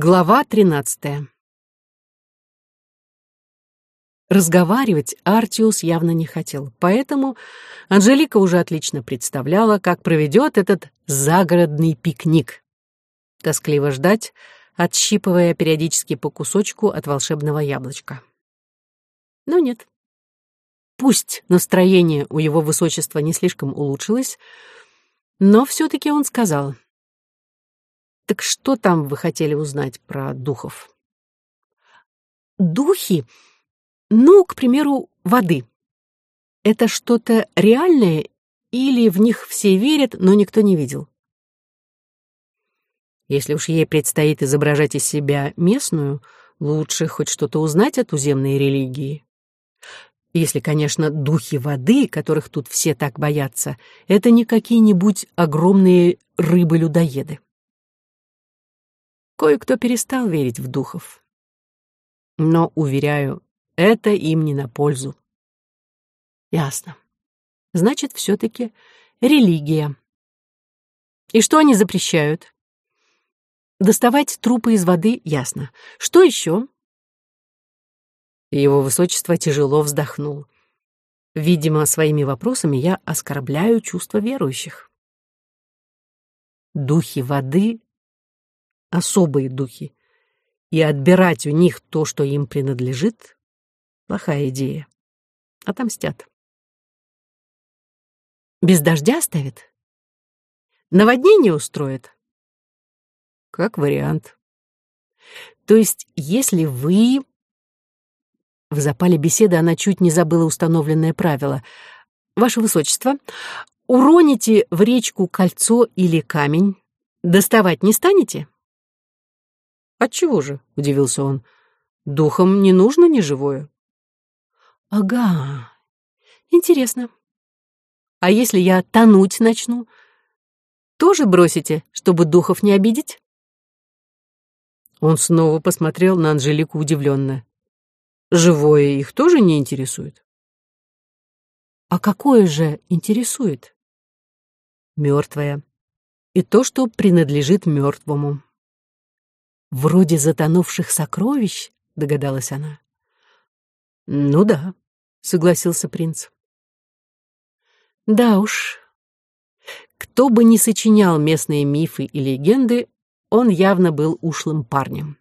Глава тринадцатая. Разговаривать Артиус явно не хотел, поэтому Анжелика уже отлично представляла, как проведет этот загородный пикник. Тоскливо ждать, отщипывая периодически по кусочку от волшебного яблочка. Но нет. Пусть настроение у его высочества не слишком улучшилось, но все-таки он сказал — так что там вы хотели узнать про духов? Духи? Ну, к примеру, воды. Это что-то реальное или в них все верят, но никто не видел? Если уж ей предстоит изображать из себя местную, лучше хоть что-то узнать о туземной религии. Если, конечно, духи воды, которых тут все так боятся, это не какие-нибудь огромные рыбы-людоеды. Кое-кто перестал верить в духов. Но, уверяю, это им не на пользу. Ясно. Значит, все-таки религия. И что они запрещают? Доставать трупы из воды, ясно. Что еще? Его высочество тяжело вздохнул. Видимо, своими вопросами я оскорбляю чувства верующих. Духи воды особые духи, и отбирать у них то, что им принадлежит, плохая идея. Отомстят. Без дождя оставят? Наводнение устроят? Как вариант. То есть, если вы... В запале беседы она чуть не забыла установленное правило. Ваше Высочество, уроните в речку кольцо или камень, доставать не станете? «Отчего же?» — удивился он. «Духом не нужно неживое». «Ага, интересно. А если я тонуть начну, тоже бросите, чтобы духов не обидеть?» Он снова посмотрел на Анжелику удивленно. «Живое их тоже не интересует?» «А какое же интересует?» «Мертвое. И то, что принадлежит мертвому». «Вроде затонувших сокровищ», — догадалась она. «Ну да», — согласился принц. «Да уж. Кто бы ни сочинял местные мифы и легенды, он явно был ушлым парнем.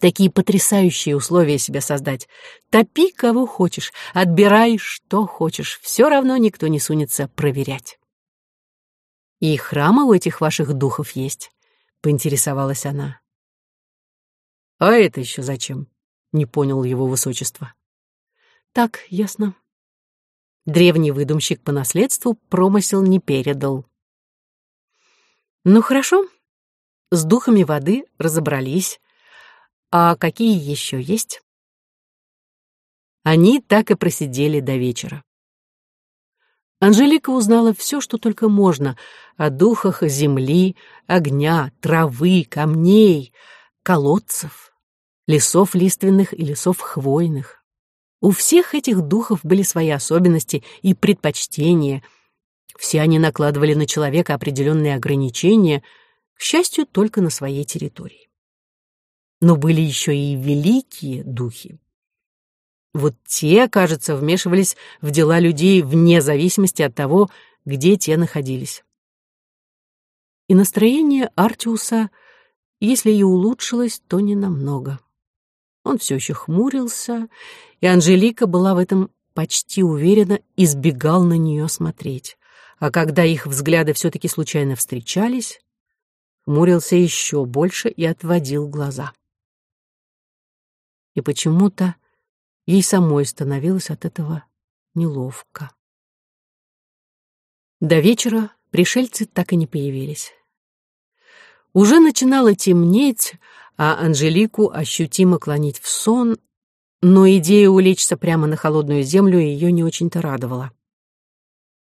Такие потрясающие условия себе создать. Топи кого хочешь, отбирай что хочешь, все равно никто не сунется проверять. И храмы у этих ваших духов есть поинтересовалась она. «А это еще зачем?» — не понял его высочество. «Так, ясно». Древний выдумщик по наследству промысел не передал. «Ну хорошо, с духами воды разобрались. А какие еще есть?» Они так и просидели до вечера. Анжелика узнала все, что только можно о духах земли, огня, травы, камней, колодцев, лесов лиственных и лесов хвойных. У всех этих духов были свои особенности и предпочтения. Все они накладывали на человека определенные ограничения, к счастью, только на своей территории. Но были еще и великие духи. Вот те, кажется, вмешивались в дела людей вне зависимости от того, где те находились. И настроение Артиуса, если и улучшилось, то не намного. Он все еще хмурился, и Анжелика была в этом почти уверена, избегал на нее смотреть. А когда их взгляды все-таки случайно встречались, хмурился еще больше и отводил глаза. И почему-то Ей самой становилось от этого неловко. До вечера пришельцы так и не появились. Уже начинало темнеть, а Анжелику ощутимо клонить в сон, но идея улечься прямо на холодную землю ее не очень-то радовала.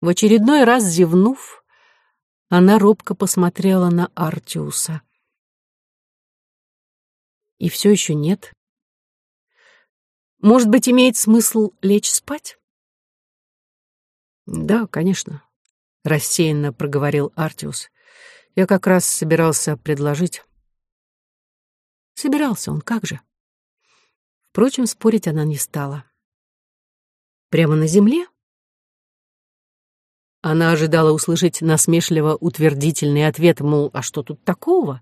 В очередной раз зевнув, она робко посмотрела на Артиуса. И все еще нет. Может быть, имеет смысл лечь спать? Да, конечно, рассеянно проговорил Артиус. Я как раз собирался предложить. Собирался он, как же. Впрочем, спорить она не стала. Прямо на земле? Она ожидала услышать насмешливо утвердительный ответ, мол, а что тут такого?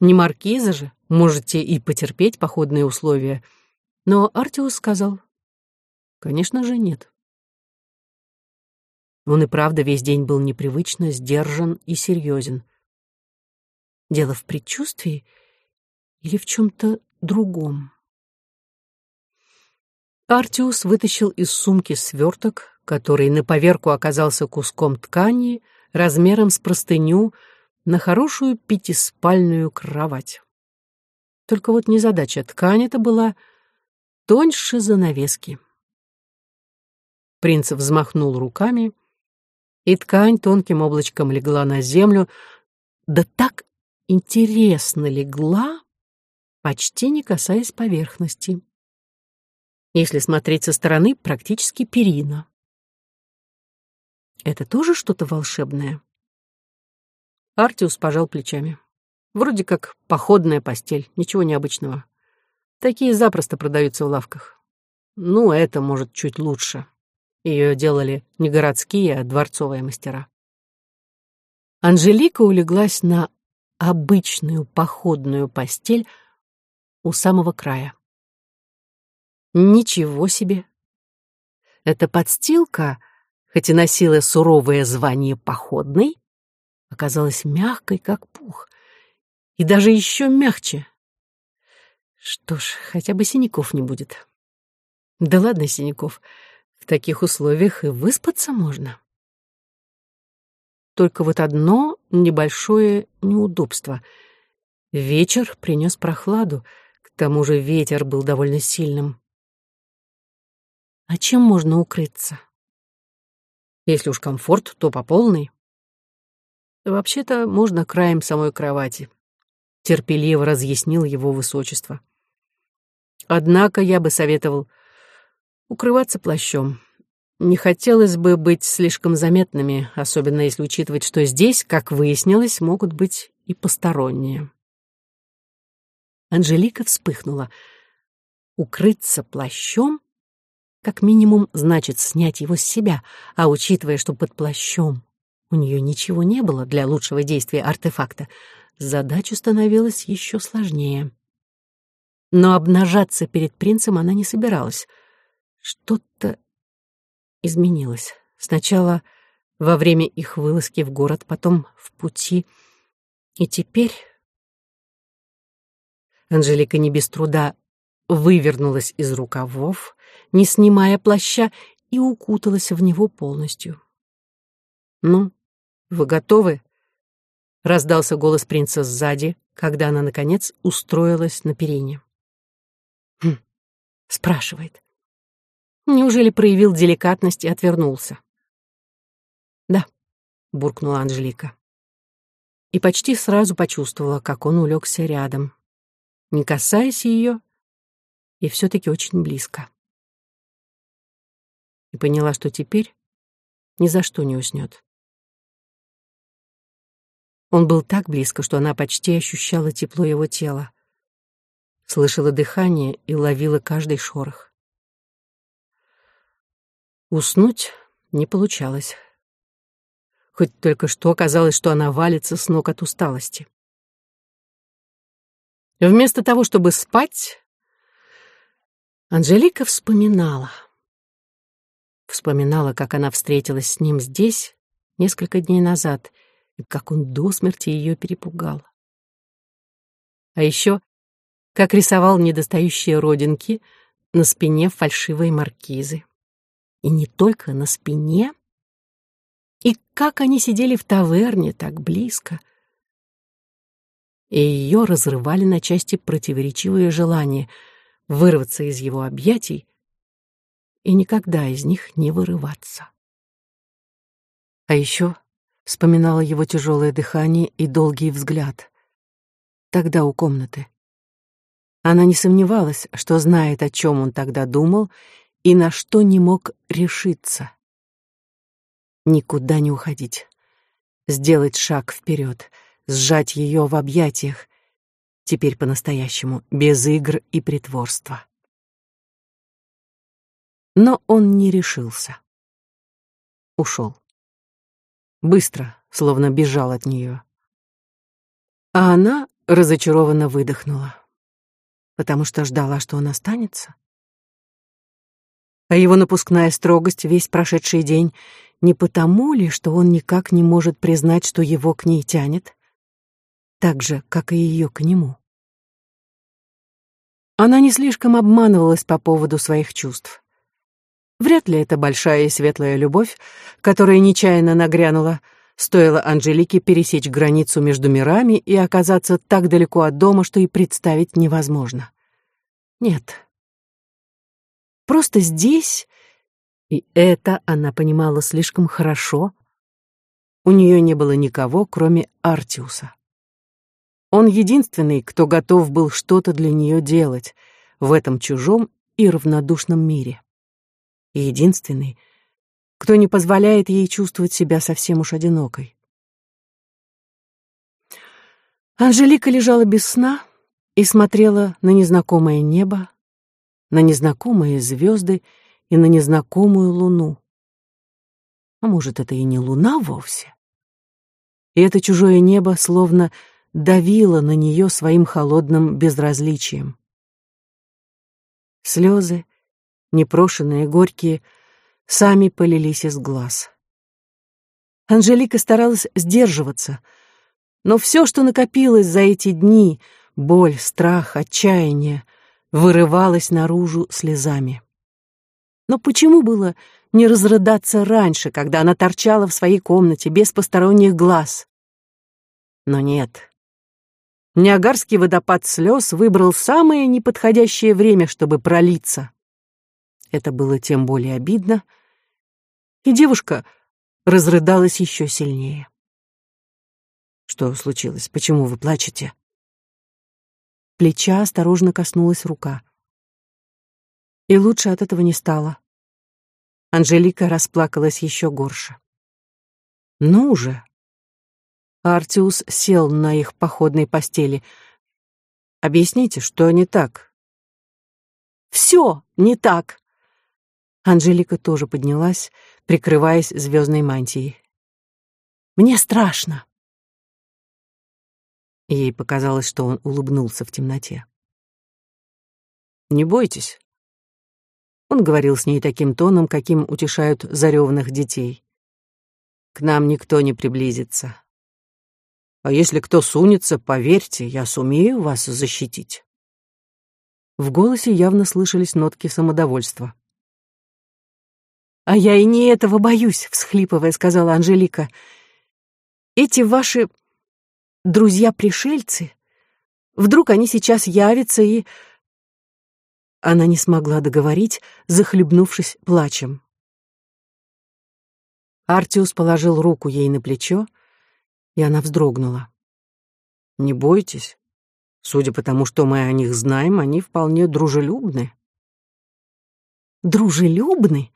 Не маркиза же, можете и потерпеть походные условия. Но Артиус сказал, конечно же, нет. Он и правда весь день был непривычно сдержан и серьезен. Дело в предчувствии или в чем-то другом? Артиус вытащил из сумки сверток, который на поверку оказался куском ткани размером с простыню, на хорошую пятиспальную кровать. Только вот незадача ткань это была тоньше занавески. Принц взмахнул руками, и ткань тонким облачком легла на землю, да так интересно легла, почти не касаясь поверхности. Если смотреть со стороны, практически перина. Это тоже что-то волшебное? Артиус пожал плечами. Вроде как походная постель, ничего необычного. Такие запросто продаются в лавках. Ну, это, может, чуть лучше. Ее делали не городские, а дворцовые мастера. Анжелика улеглась на обычную походную постель у самого края. Ничего себе! Эта подстилка, хоть и носила суровое звание походной, оказалась мягкой, как пух, и даже еще мягче. Что ж, хотя бы синяков не будет. Да ладно синяков, в таких условиях и выспаться можно. Только вот одно небольшое неудобство. Вечер принес прохладу, к тому же ветер был довольно сильным. А чем можно укрыться? Если уж комфорт, то по полной. Вообще-то можно краем самой кровати. Терпеливо разъяснил его высочество. Однако я бы советовал укрываться плащом. Не хотелось бы быть слишком заметными, особенно если учитывать, что здесь, как выяснилось, могут быть и посторонние. Анжелика вспыхнула. Укрыться плащом как минимум значит снять его с себя, а учитывая, что под плащом у нее ничего не было для лучшего действия артефакта. Задача становилась еще сложнее. Но обнажаться перед принцем она не собиралась. Что-то изменилось. Сначала во время их вылазки в город, потом в пути. И теперь... Анжелика не без труда вывернулась из рукавов, не снимая плаща, и укуталась в него полностью. «Ну, «Вы готовы?» — раздался голос принца сзади, когда она, наконец, устроилась на перине. Спрашивает. Неужели проявил деликатность и отвернулся? «Да», — буркнула Анжелика. И почти сразу почувствовала, как он улегся рядом, не касаясь ее, и все-таки очень близко. И поняла, что теперь ни за что не уснет. Он был так близко, что она почти ощущала тепло его тела. Слышала дыхание и ловила каждый шорох. Уснуть не получалось. Хоть только что оказалось, что она валится с ног от усталости. Вместо того, чтобы спать, Анжелика вспоминала. Вспоминала, как она встретилась с ним здесь несколько дней назад — и как он до смерти ее перепугал. А еще, как рисовал недостающие родинки на спине фальшивой маркизы. И не только на спине, и как они сидели в таверне так близко. И ее разрывали на части противоречивые желания вырваться из его объятий и никогда из них не вырываться. А еще вспоминала его тяжелое дыхание и долгий взгляд. Тогда у комнаты. Она не сомневалась, что знает, о чем он тогда думал и на что не мог решиться. Никуда не уходить. Сделать шаг вперед, сжать ее в объятиях Теперь по-настоящему, без игр и притворства. Но он не решился. Ушел. Быстро, словно бежал от нее. А она разочарованно выдохнула, потому что ждала, что он останется. А его напускная строгость весь прошедший день не потому ли, что он никак не может признать, что его к ней тянет, так же, как и ее к нему. Она не слишком обманывалась по поводу своих чувств. Вряд ли это большая и светлая любовь, которая нечаянно нагрянула, стоило Анжелике пересечь границу между мирами и оказаться так далеко от дома, что и представить невозможно. Нет. Просто здесь и это она понимала слишком хорошо. У нее не было никого, кроме Артиуса. Он единственный, кто готов был что-то для нее делать в этом чужом и равнодушном мире. И единственный, кто не позволяет ей чувствовать себя совсем уж одинокой. Анжелика лежала без сна и смотрела на незнакомое небо, на незнакомые звезды и на незнакомую луну. А может, это и не луна вовсе? И это чужое небо словно давило на нее своим холодным безразличием. Слезы, непрошенные, горькие, сами полились из глаз. Анжелика старалась сдерживаться, но все, что накопилось за эти дни, боль, страх, отчаяние, вырывалось наружу слезами. Но почему было не разрыдаться раньше, когда она торчала в своей комнате без посторонних глаз? Но нет. Ниагарский водопад слез выбрал самое неподходящее время, чтобы пролиться. Это было тем более обидно, и девушка разрыдалась еще сильнее. «Что случилось? Почему вы плачете?» Плеча осторожно коснулась рука. И лучше от этого не стало. Анжелика расплакалась еще горше. «Ну же!» Артиус сел на их походной постели. «Объясните, что не так?» «Все не так!» Анжелика тоже поднялась, прикрываясь звездной мантией. «Мне страшно!» Ей показалось, что он улыбнулся в темноте. «Не бойтесь. Он говорил с ней таким тоном, каким утешают зареванных детей. «К нам никто не приблизится. А если кто сунется, поверьте, я сумею вас защитить». В голосе явно слышались нотки самодовольства. «А я и не этого боюсь», — всхлипывая, сказала Анжелика. «Эти ваши друзья-пришельцы, вдруг они сейчас явятся и...» Она не смогла договорить, захлебнувшись плачем. Артиус положил руку ей на плечо, и она вздрогнула. «Не бойтесь. Судя по тому, что мы о них знаем, они вполне дружелюбны». «Дружелюбны?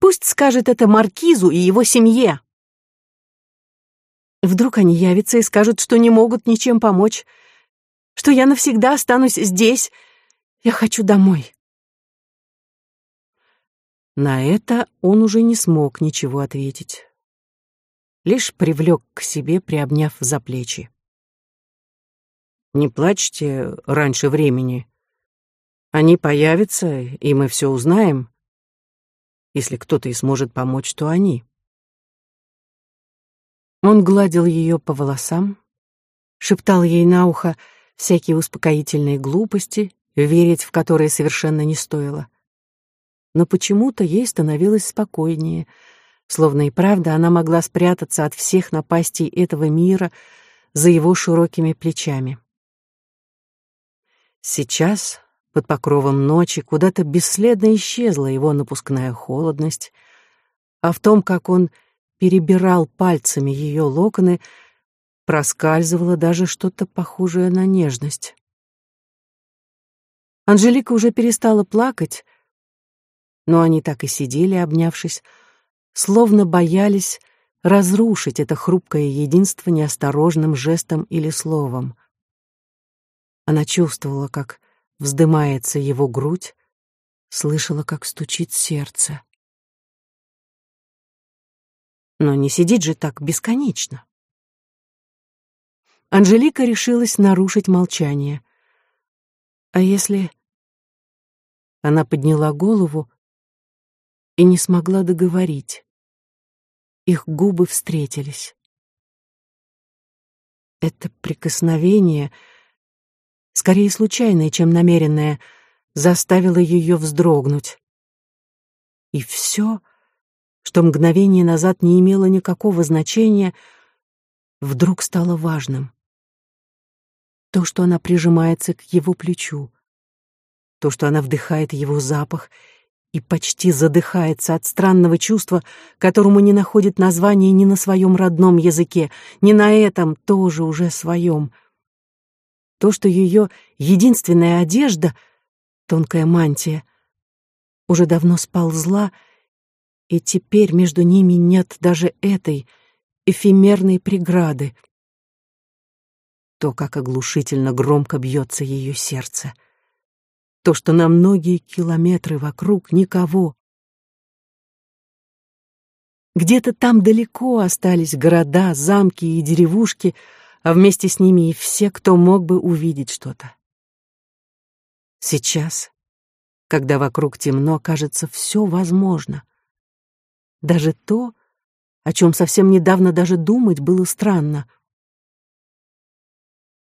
Пусть скажет это Маркизу и его семье». Вдруг они явятся и скажут, что не могут ничем помочь, что я навсегда останусь здесь, я хочу домой. На это он уже не смог ничего ответить. Лишь привлек к себе, приобняв за плечи. «Не плачьте раньше времени. Они появятся, и мы все узнаем. Если кто-то и сможет помочь, то они». Он гладил ее по волосам, шептал ей на ухо всякие успокоительные глупости, верить в которые совершенно не стоило. Но почему-то ей становилось спокойнее, словно и правда она могла спрятаться от всех напастей этого мира за его широкими плечами. Сейчас, под покровом ночи, куда-то бесследно исчезла его напускная холодность, а в том, как он перебирал пальцами ее локоны, проскальзывало даже что-то похожее на нежность. Анжелика уже перестала плакать, но они так и сидели, обнявшись, словно боялись разрушить это хрупкое единство неосторожным жестом или словом. Она чувствовала, как вздымается его грудь, слышала, как стучит сердце. Но не сидеть же так бесконечно. Анжелика решилась нарушить молчание. А если... Она подняла голову и не смогла договорить. Их губы встретились. Это прикосновение, скорее случайное, чем намеренное, заставило ее вздрогнуть. И все, что мгновение назад не имело никакого значения, вдруг стало важным. То, что она прижимается к его плечу, то, что она вдыхает его запах и почти задыхается от странного чувства, которому не находит названия ни на своем родном языке, ни на этом тоже уже своем. То, что ее единственная одежда, тонкая мантия, уже давно сползла, и теперь между ними нет даже этой эфемерной преграды. То, как оглушительно громко бьется ее сердце — то, что на многие километры вокруг никого. Где-то там далеко остались города, замки и деревушки, а вместе с ними и все, кто мог бы увидеть что-то. Сейчас, когда вокруг темно, кажется, все возможно. Даже то, о чем совсем недавно даже думать было странно —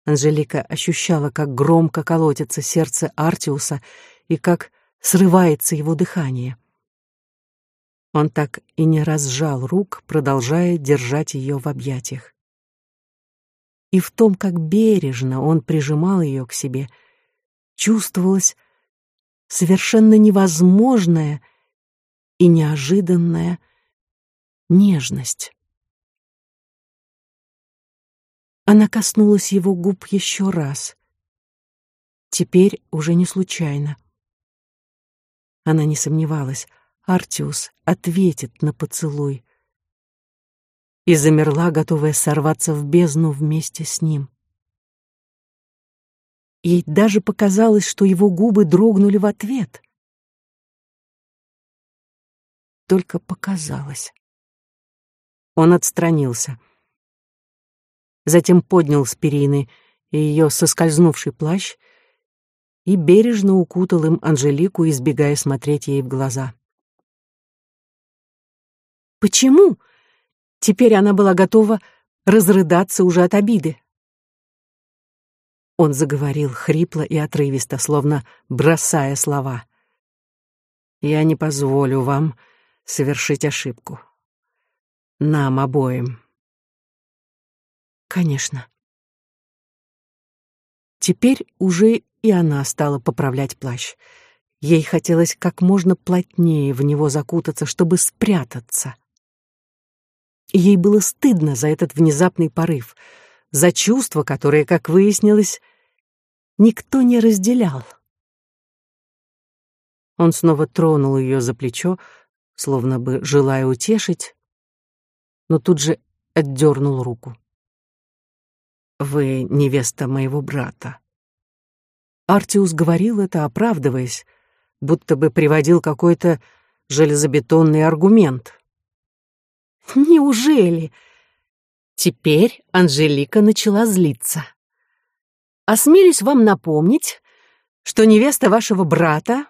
Анжелика ощущала, как громко колотится сердце Артиуса и как срывается его дыхание. Он так и не разжал рук, продолжая держать ее в объятиях. И в том, как бережно он прижимал ее к себе, чувствовалась совершенно невозможная и неожиданная нежность. Она коснулась его губ еще раз. Теперь уже не случайно. Она не сомневалась, Артиус ответит на поцелуй. И замерла, готовая сорваться в бездну вместе с ним. Ей даже показалось, что его губы дрогнули в ответ. Только показалось. Он отстранился затем поднял с перины ее соскользнувший плащ и бережно укутал им Анжелику, избегая смотреть ей в глаза. Почему? Теперь она была готова разрыдаться уже от обиды. Он заговорил хрипло и отрывисто, словно бросая слова. «Я не позволю вам совершить ошибку. Нам обоим». Конечно. Теперь уже и она стала поправлять плащ. Ей хотелось как можно плотнее в него закутаться, чтобы спрятаться. Ей было стыдно за этот внезапный порыв, за чувство, которое, как выяснилось, никто не разделял. Он снова тронул ее за плечо, словно бы желая утешить, но тут же отдернул руку. Вы невеста моего брата. Артиус говорил это, оправдываясь, будто бы приводил какой-то железобетонный аргумент. Неужели? Теперь Анжелика начала злиться. Осмелюсь вам напомнить, что невеста вашего брата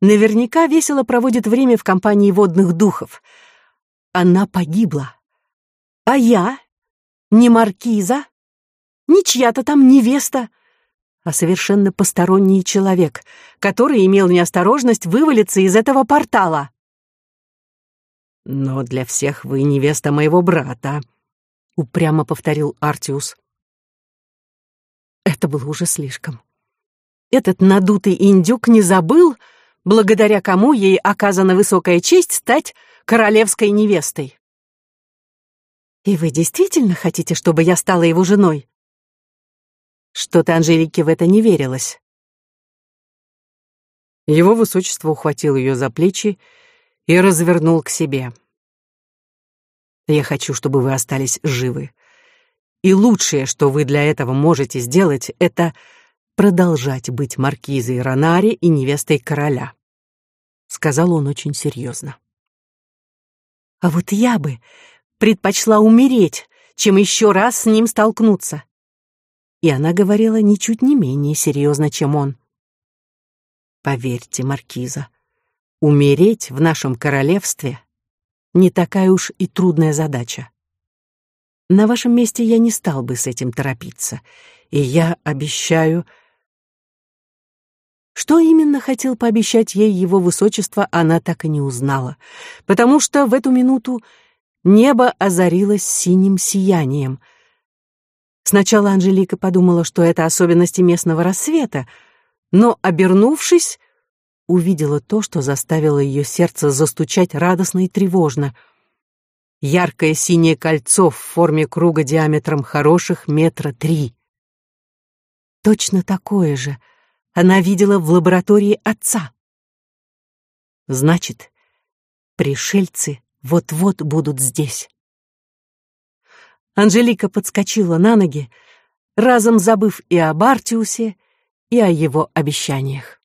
наверняка весело проводит время в компании водных духов. Она погибла. А я, не маркиза, не чья-то там невеста, а совершенно посторонний человек, который имел неосторожность вывалиться из этого портала. «Но для всех вы невеста моего брата», — упрямо повторил Артиус. Это было уже слишком. Этот надутый индюк не забыл, благодаря кому ей оказана высокая честь стать королевской невестой. «И вы действительно хотите, чтобы я стала его женой?» Что-то Анжелике в это не верилось. Его высочество ухватил ее за плечи и развернул к себе. «Я хочу, чтобы вы остались живы. И лучшее, что вы для этого можете сделать, это продолжать быть маркизой Ронари и невестой короля. Сказал он очень серьезно. А вот я бы предпочла умереть, чем еще раз с ним столкнуться. И она говорила ничуть не менее серьезно, чем он. Поверьте, маркиза, умереть в нашем королевстве не такая уж и трудная задача. На вашем месте я не стал бы с этим торопиться, и я обещаю... Что именно хотел пообещать ей его высочество, она так и не узнала, потому что в эту минуту небо озарилось синим сиянием. Сначала Анжелика подумала, что это особенности местного рассвета, но, обернувшись, увидела то, что заставило ее сердце застучать радостно и тревожно. Яркое синее кольцо в форме круга диаметром хороших метра три. Точно такое же она видела в лаборатории отца. Значит, пришельцы вот-вот будут здесь. Анжелика подскочила на ноги, разом забыв и о Бартиусе, и о его обещаниях.